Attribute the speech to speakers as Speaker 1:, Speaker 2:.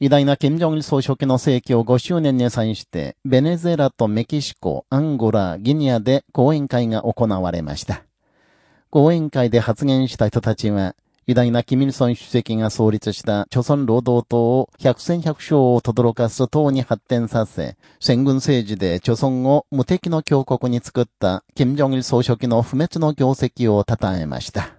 Speaker 1: 偉大な金正日総書記の逝去5周年に際して、ベネズエラとメキシコ、アンゴラ、ギニアで講演会が行われました。講演会で発言した人たちは、偉大なキミルソン主席が創立した朝鮮労働党を百戦百勝を轟かす党に発展させ、戦軍政治で朝鮮を無敵の強国に作った金正日総書記の不滅の業績を称えました。